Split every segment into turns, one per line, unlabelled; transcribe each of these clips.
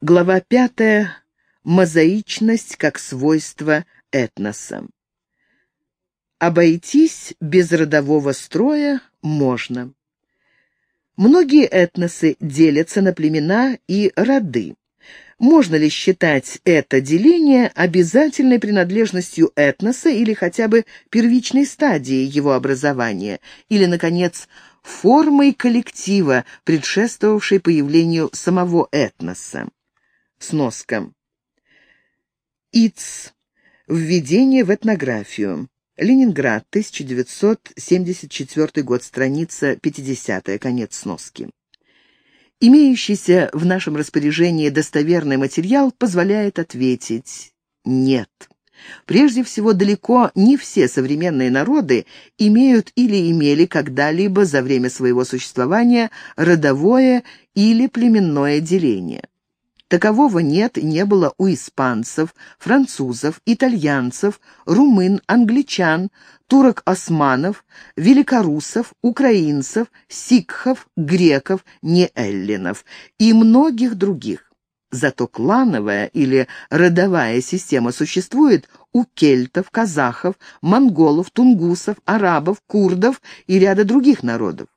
Глава пятая. Мозаичность как свойство этноса. Обойтись без родового строя можно. Многие этносы делятся на племена и роды. Можно ли считать это деление обязательной принадлежностью этноса или хотя бы первичной стадией его образования, или, наконец, формой коллектива, предшествовавшей появлению самого этноса? Сноска. ИЦ. Введение в этнографию. Ленинград, 1974 год, страница 50, конец сноски. Имеющийся в нашем распоряжении достоверный материал позволяет ответить «нет». Прежде всего, далеко не все современные народы имеют или имели когда-либо за время своего существования родовое или племенное деление. Такового нет и не было у испанцев, французов, итальянцев, румын, англичан, турок-османов, великорусов, украинцев, сикхов, греков, неэллинов и многих других. Зато клановая или родовая система существует у кельтов, казахов, монголов, тунгусов, арабов, курдов и ряда других народов.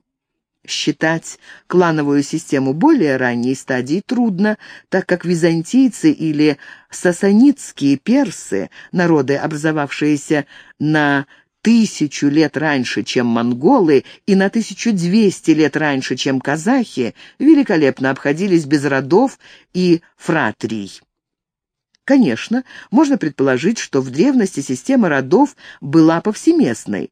Считать клановую систему более ранней стадии трудно, так как византийцы или сасанитские персы, народы, образовавшиеся на тысячу лет раньше, чем монголы, и на 1200 лет раньше, чем казахи, великолепно обходились без родов и фратрий. Конечно, можно предположить, что в древности система родов была повсеместной,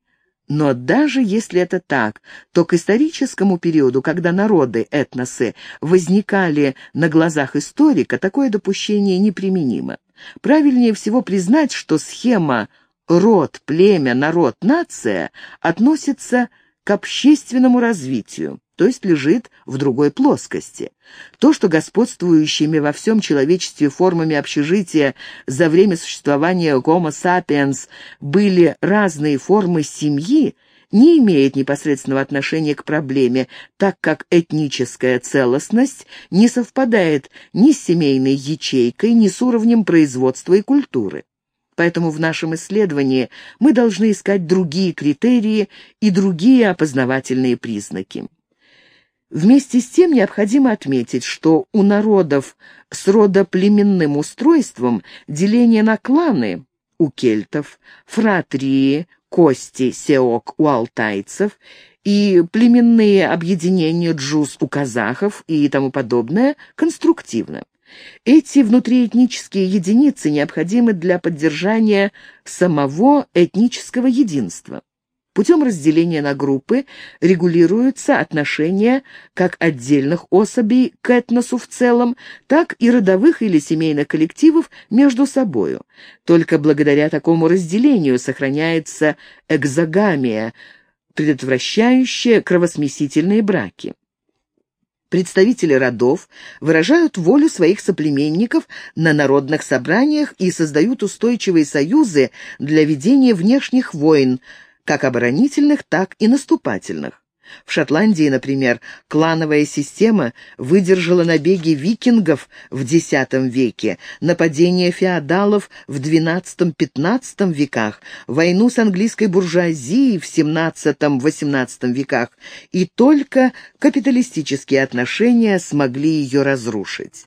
но даже если это так, то к историческому периоду, когда народы, этносы возникали на глазах историка, такое допущение неприменимо. Правильнее всего признать, что схема род, племя, народ, нация относится к общественному развитию то есть лежит в другой плоскости. То, что господствующими во всем человечестве формами общежития за время существования Homo sapiens были разные формы семьи, не имеет непосредственного отношения к проблеме, так как этническая целостность не совпадает ни с семейной ячейкой, ни с уровнем производства и культуры. Поэтому в нашем исследовании мы должны искать другие критерии и другие опознавательные признаки. Вместе с тем необходимо отметить, что у народов с родоплеменным устройством деление на кланы у кельтов, фратрии, кости, сеок у алтайцев и племенные объединения джуз у казахов и тому подобное конструктивно. Эти внутриэтнические единицы необходимы для поддержания самого этнического единства. Путем разделения на группы регулируются отношения как отдельных особей к этносу в целом, так и родовых или семейных коллективов между собою. Только благодаря такому разделению сохраняется экзогамия, предотвращающая кровосмесительные браки. Представители родов выражают волю своих соплеменников на народных собраниях и создают устойчивые союзы для ведения внешних войн – как оборонительных, так и наступательных. В Шотландии, например, клановая система выдержала набеги викингов в X веке, нападения феодалов в XII-XV веках, войну с английской буржуазией в XVII-XVIII веках, и только капиталистические отношения смогли ее разрушить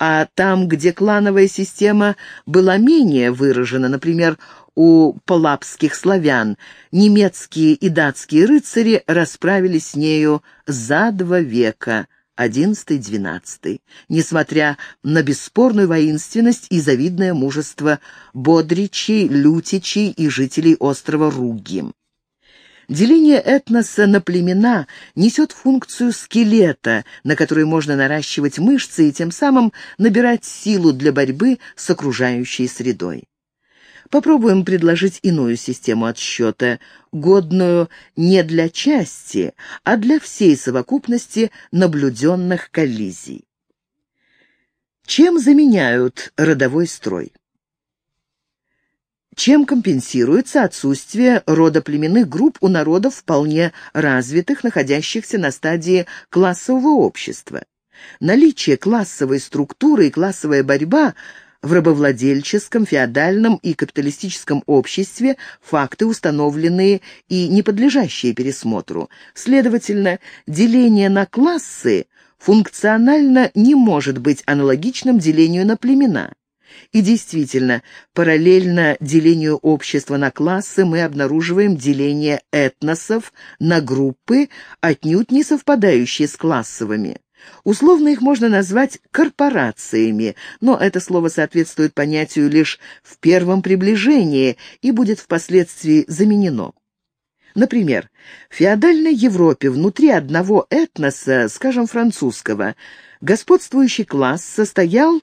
а там, где клановая система была менее выражена, например, у полапских славян, немецкие и датские рыцари расправились с нею за два века, XI-XII, несмотря на бесспорную воинственность и завидное мужество бодричей, лютичей и жителей острова Руги. Деление этноса на племена несет функцию скелета, на который можно наращивать мышцы и тем самым набирать силу для борьбы с окружающей средой. Попробуем предложить иную систему отсчета, годную не для части, а для всей совокупности наблюденных коллизий. Чем заменяют родовой строй? Чем компенсируется отсутствие родоплеменных групп у народов вполне развитых, находящихся на стадии классового общества? Наличие классовой структуры и классовая борьба в рабовладельческом, феодальном и капиталистическом обществе факты, установленные и не подлежащие пересмотру. Следовательно, деление на классы функционально не может быть аналогичным делению на племена. И действительно, параллельно делению общества на классы мы обнаруживаем деление этносов на группы, отнюдь не совпадающие с классовыми. Условно их можно назвать корпорациями, но это слово соответствует понятию лишь в первом приближении и будет впоследствии заменено. Например, в феодальной Европе внутри одного этноса, скажем, французского, господствующий класс состоял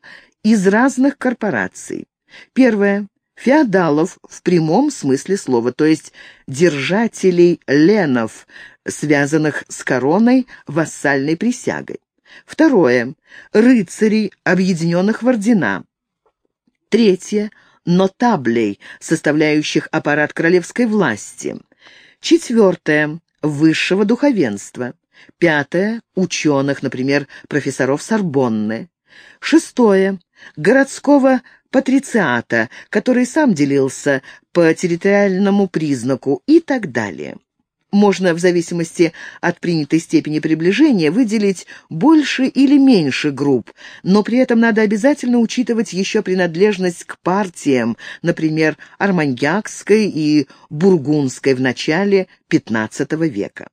из разных корпораций. Первое – феодалов в прямом смысле слова, то есть держателей ленов, связанных с короной вассальной присягой. Второе – рыцарей, объединенных в ордена. Третье – нотаблей, составляющих аппарат королевской власти. Четвертое – высшего духовенства. Пятое – ученых, например, профессоров Сорбонны. Шестое – городского патрициата, который сам делился по территориальному признаку и так далее. Можно в зависимости от принятой степени приближения выделить больше или меньше групп, но при этом надо обязательно учитывать еще принадлежность к партиям, например, арманьякской и бургундской в начале XV века.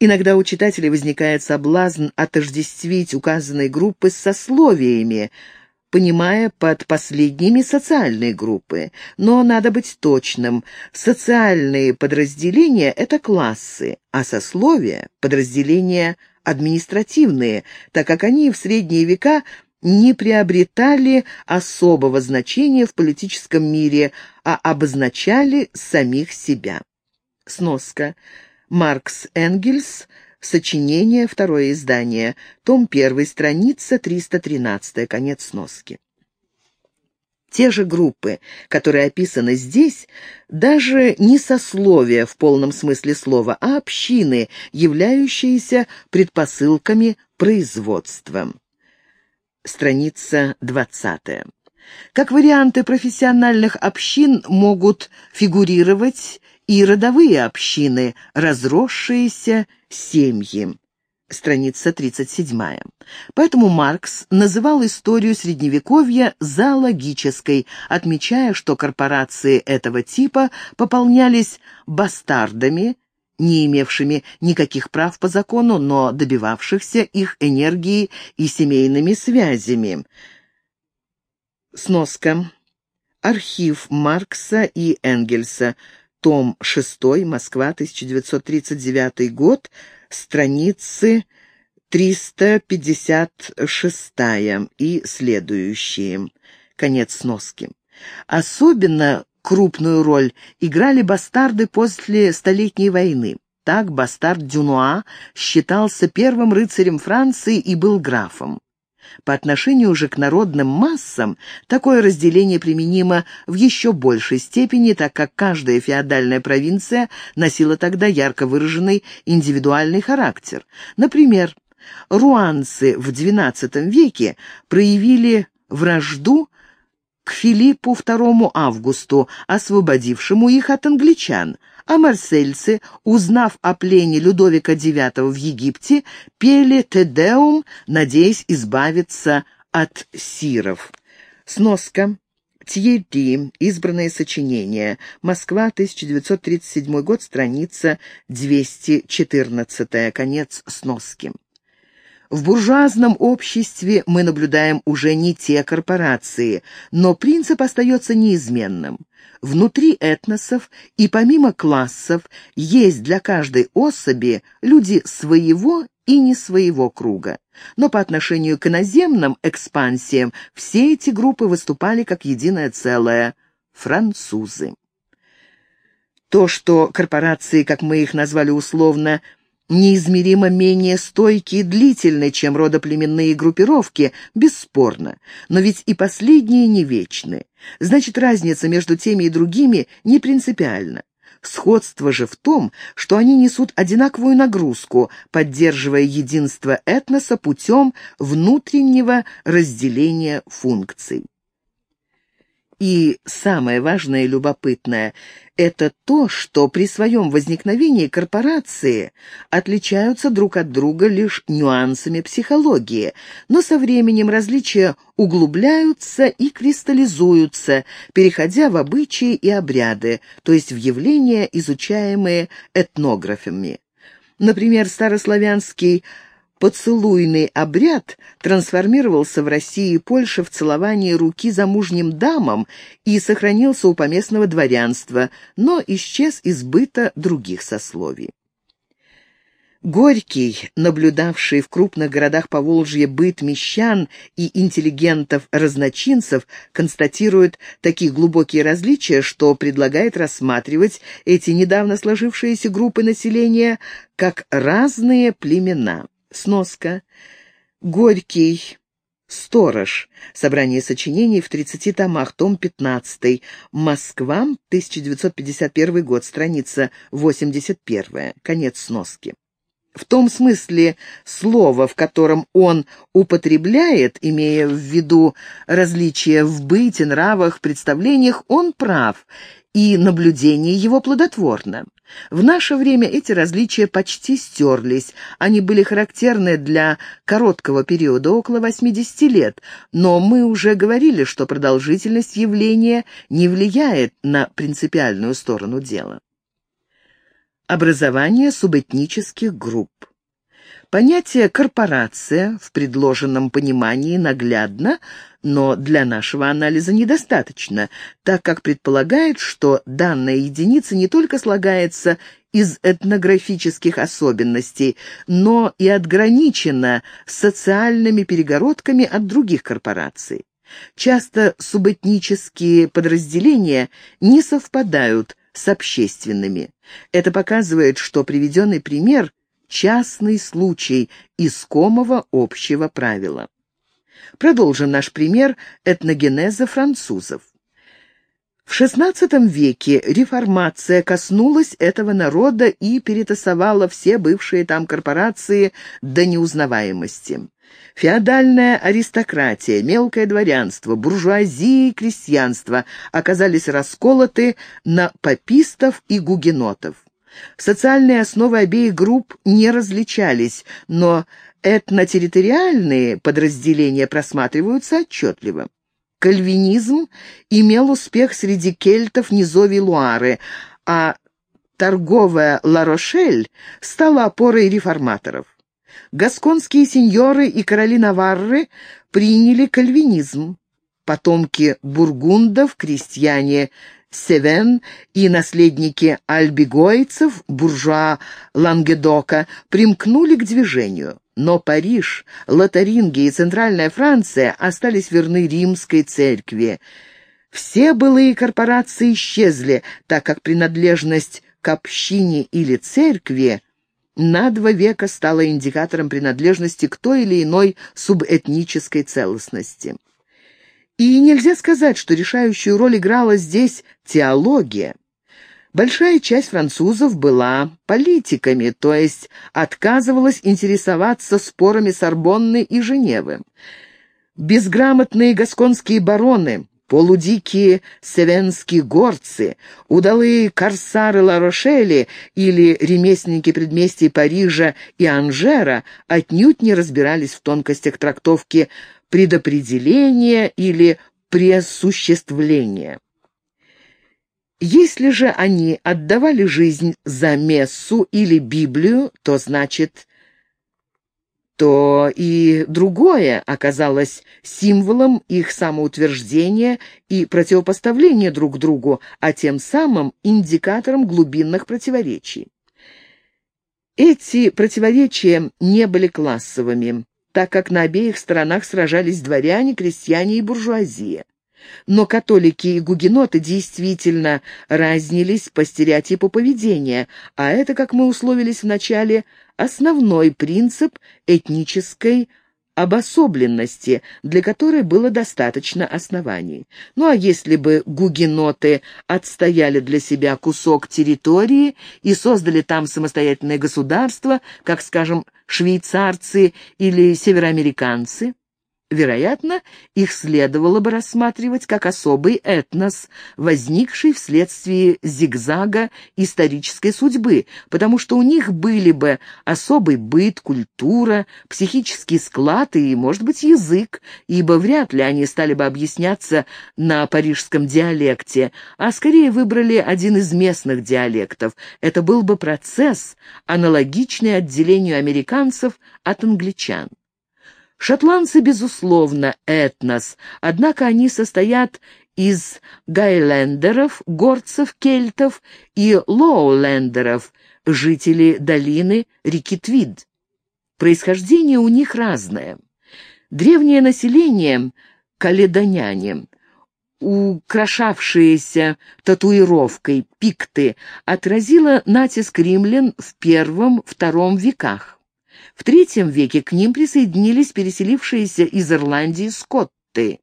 Иногда у читателей возникает соблазн отождествить указанные группы с сословиями, понимая под последними социальные группы. Но надо быть точным. Социальные подразделения — это классы, а сословия — подразделения административные, так как они в средние века не приобретали особого значения в политическом мире, а обозначали самих себя. Сноска. Маркс Энгельс Сочинение, второе издание, том 1, страница 313, конец сноски. Те же группы, которые описаны здесь, даже не сословия в полном смысле слова, а общины, являющиеся предпосылками производства. Страница 20. Как варианты профессиональных общин могут фигурировать и родовые общины, разросшиеся семьи. Страница 37. Поэтому Маркс называл историю Средневековья зоологической, отмечая, что корпорации этого типа пополнялись бастардами, не имевшими никаких прав по закону, но добивавшихся их энергией и семейными связями. Сноска. Архив Маркса и Энгельса том 6, Москва, 1939 год, страницы 356 и следующие. Конец сноски. Особенно крупную роль играли бастарды после Столетней войны. Так бастард Дюнуа считался первым рыцарем Франции и был графом. По отношению же к народным массам такое разделение применимо в еще большей степени, так как каждая феодальная провинция носила тогда ярко выраженный индивидуальный характер. Например, руанцы в XII веке проявили вражду к Филиппу II Августу, освободившему их от англичан, а марсельцы, узнав о плене Людовика IX в Египте, пели «Тедеум», надеясь избавиться от сиров. Сноска. Тьерри. Избранное сочинение. Москва, 1937 год, страница 214. Конец сноски. В буржуазном обществе мы наблюдаем уже не те корпорации, но принцип остается неизменным. Внутри этносов и помимо классов есть для каждой особи люди своего и не своего круга. Но по отношению к иноземным экспансиям все эти группы выступали как единое целое – французы. То, что корпорации, как мы их назвали условно, неизмеримо менее стойкие и длительны, чем родоплеменные группировки, бесспорно, но ведь и последние не вечны. Значит, разница между теми и другими не принципиальна. Сходство же в том, что они несут одинаковую нагрузку, поддерживая единство этноса путем внутреннего разделения функций. И самое важное и любопытное – это то, что при своем возникновении корпорации отличаются друг от друга лишь нюансами психологии, но со временем различия углубляются и кристаллизуются, переходя в обычаи и обряды, то есть в явления, изучаемые этнографами. Например, старославянский Поцелуйный обряд трансформировался в России и Польше в целование руки замужним дамам и сохранился у поместного дворянства, но исчез из быта других сословий. Горький, наблюдавший в крупных городах Поволжья быт мещан и интеллигентов-разночинцев, констатирует такие глубокие различия, что предлагает рассматривать эти недавно сложившиеся группы населения как разные племена. Сноска. Горький. Сторож. Собрание сочинений в 30 томах, том 15. Москва, 1951 год, страница 81. Конец сноски. В том смысле слова, в котором он употребляет, имея в виду различия в быте, нравах, представлениях, он прав, и наблюдение его плодотворно. В наше время эти различия почти стерлись, они были характерны для короткого периода, около 80 лет, но мы уже говорили, что продолжительность явления не влияет на принципиальную сторону дела. Образование субэтнических групп. Понятие «корпорация» в предложенном понимании наглядно, но для нашего анализа недостаточно, так как предполагает, что данная единица не только слагается из этнографических особенностей, но и отграничена социальными перегородками от других корпораций. Часто субэтнические подразделения не совпадают с общественными. Это показывает, что приведенный пример частный случай искомого общего правила. Продолжим наш пример этногенеза французов. В XVI веке реформация коснулась этого народа и перетасовала все бывшие там корпорации до неузнаваемости. Феодальная аристократия, мелкое дворянство, буржуазия и крестьянство оказались расколоты на папистов и гугенотов. Социальные основы обеих групп не различались, но этнотерриториальные подразделения просматриваются отчетливо. Кальвинизм имел успех среди кельтов низовий Луары, а торговая Ларошель стала опорой реформаторов. Гасконские сеньоры и короли Наварры приняли кальвинизм. Потомки бургундов, крестьяне Севен и наследники альбигойцев, буржуа Лангедока, примкнули к движению. Но Париж, Лотарингия и Центральная Франция остались верны римской церкви. Все былые корпорации исчезли, так как принадлежность к общине или церкви на два века стала индикатором принадлежности к той или иной субэтнической целостности. И нельзя сказать, что решающую роль играла здесь теология. Большая часть французов была политиками, то есть отказывалась интересоваться спорами Сорбонны и Женевы. Безграмотные гасконские бароны, полудикие севенские горцы, удалые корсары Ларошели или ремесленники предместий Парижа и Анжера отнюдь не разбирались в тонкостях трактовки предопределения или преосуществления. Если же они отдавали жизнь за мессу или Библию, то значит, то и другое оказалось символом их самоутверждения и противопоставления друг другу, а тем самым индикатором глубинных противоречий. Эти противоречия не были классовыми так как на обеих сторонах сражались дворяне, крестьяне и буржуазия. Но католики и гугеноты действительно разнились по стереотипу поведения, а это, как мы условились в начале, основной принцип этнической обособленности, для которой было достаточно оснований. Ну а если бы гугеноты отстояли для себя кусок территории и создали там самостоятельное государство, как, скажем, швейцарцы или североамериканцы, Вероятно, их следовало бы рассматривать как особый этнос, возникший вследствие зигзага исторической судьбы, потому что у них были бы особый быт, культура, психический склад и, может быть, язык, ибо вряд ли они стали бы объясняться на парижском диалекте, а скорее выбрали один из местных диалектов. Это был бы процесс, аналогичный отделению американцев от англичан. Шотландцы, безусловно, этнос, однако они состоят из гайлендеров, горцев, кельтов и лоулендеров, жителей долины реки Твид. Происхождение у них разное. Древнее население, каледоняне, украшавшиеся татуировкой пикты, отразило натиск римлян в первом-втором веках. В III веке к ним присоединились переселившиеся из Ирландии скотты.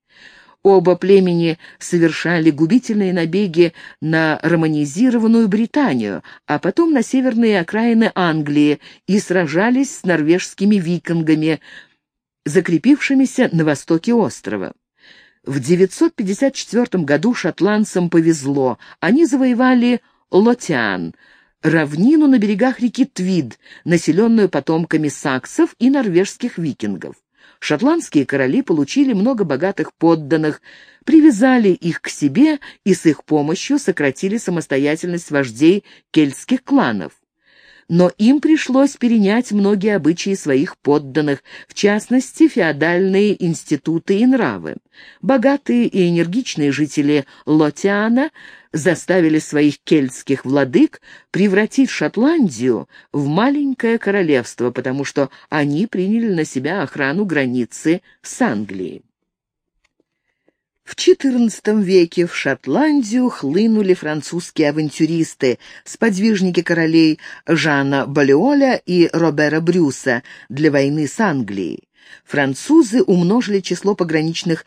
Оба племени совершали губительные набеги на романизированную Британию, а потом на северные окраины Англии и сражались с норвежскими викингами, закрепившимися на востоке острова. В 954 году шотландцам повезло, они завоевали Лотиан – равнину на берегах реки Твид, населенную потомками саксов и норвежских викингов. Шотландские короли получили много богатых подданных, привязали их к себе и с их помощью сократили самостоятельность вождей кельтских кланов но им пришлось перенять многие обычаи своих подданных, в частности, феодальные институты и нравы. Богатые и энергичные жители Лотиана заставили своих кельтских владык превратить Шотландию в маленькое королевство, потому что они приняли на себя охрану границы с Англией. В XIV веке в Шотландию хлынули французские авантюристы, сподвижники королей Жана Балеоля и Робера Брюса для войны с Англией. Французы умножили число пограничных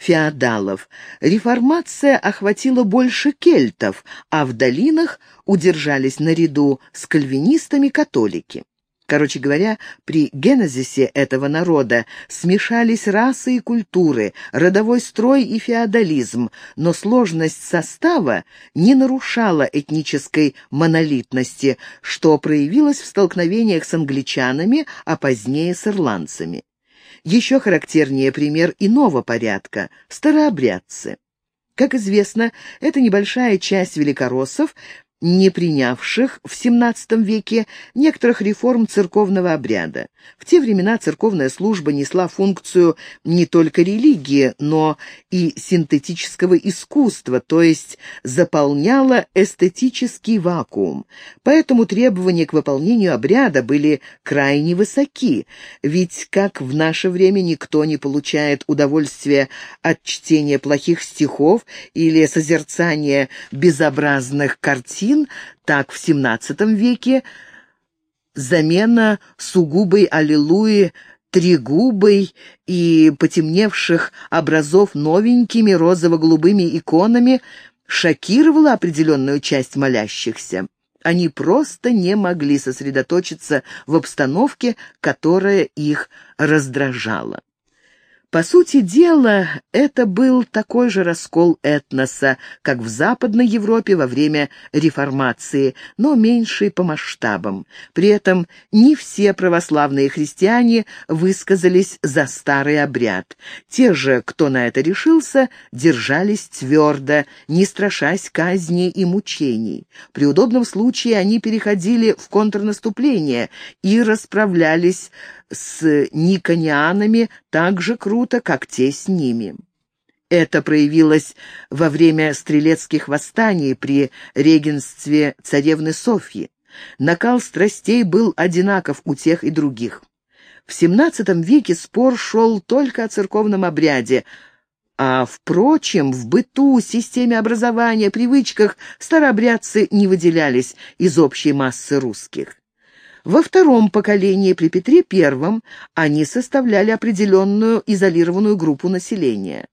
феодалов. Реформация охватила больше кельтов, а в долинах удержались наряду с кальвинистами католики. Короче говоря, при генезисе этого народа смешались расы и культуры, родовой строй и феодализм, но сложность состава не нарушала этнической монолитности, что проявилось в столкновениях с англичанами, а позднее с ирландцами. Еще характернее пример иного порядка – старообрядцы. Как известно, эта небольшая часть великороссов не принявших в XVII веке некоторых реформ церковного обряда. В те времена церковная служба несла функцию не только религии, но и синтетического искусства, то есть заполняла эстетический вакуум. Поэтому требования к выполнению обряда были крайне высоки, ведь как в наше время никто не получает удовольствия от чтения плохих стихов или созерцания безобразных картин, картин, так в XVII веке замена сугубой аллилуйи тригубой и потемневших образов новенькими розово-голубыми иконами шокировала определенную часть молящихся. Они просто не могли сосредоточиться в обстановке, которая их раздражала. По сути дела, это был такой же раскол этноса, как в Западной Европе во время реформации, но меньший по масштабам. При этом не все православные христиане высказались за старый обряд. Те же, кто на это решился, держались твердо, не страшась казни и мучений. При удобном случае они переходили в контрнаступление и расправлялись с никонианами так же круто, как те с ними. Это проявилось во время стрелецких восстаний при регенстве царевны Софьи. Накал страстей был одинаков у тех и других. В XVII веке спор шел только о церковном обряде, а, впрочем, в быту, системе образования, привычках старообрядцы не выделялись из общей массы русских. Во втором поколении при Петре I они составляли определенную изолированную группу населения.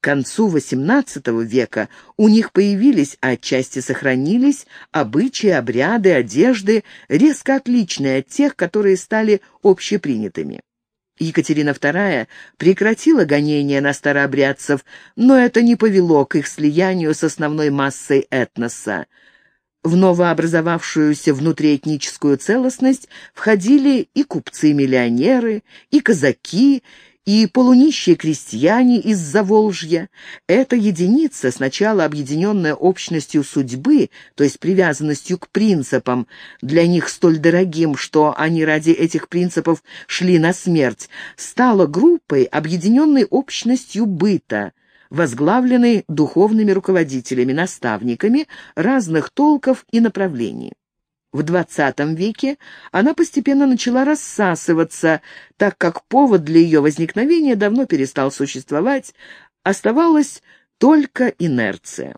К концу XVIII века у них появились, а отчасти сохранились, обычаи, обряды, одежды, резко отличные от тех, которые стали общепринятыми. Екатерина II прекратила гонения на старообрядцев, но это не повело к их слиянию с основной массой этноса. В новообразовавшуюся внутриэтническую целостность входили и купцы-миллионеры, и казаки, и полунищие крестьяне из Заволжья. Эта единица, сначала объединенная общностью судьбы, то есть привязанностью к принципам, для них столь дорогим, что они ради этих принципов шли на смерть, стала группой, объединенной общностью быта, возглавленной духовными руководителями, наставниками разных толков и направлений. В XX веке она постепенно начала рассасываться, так как повод для ее возникновения давно перестал существовать, оставалась только инерция.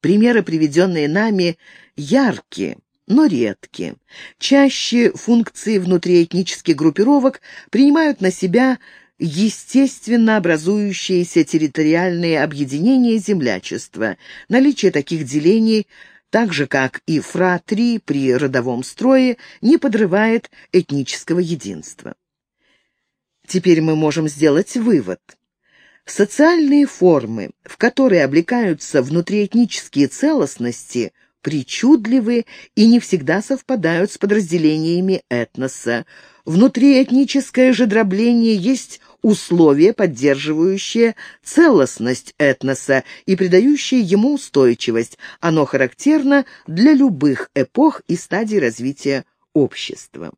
Примеры, приведенные нами, яркие, но редкие. Чаще функции внутриэтнических группировок принимают на себя естественно образующиеся территориальные объединения землячества. Наличие таких делений – так же, как и фра-3 при родовом строе, не подрывает этнического единства. Теперь мы можем сделать вывод. Социальные формы, в которые облекаются внутриэтнические целостности, причудливы и не всегда совпадают с подразделениями этноса. Внутриэтническое же дробление есть условие, поддерживающее целостность этноса и придающее ему устойчивость. Оно характерно для любых эпох и стадий развития общества.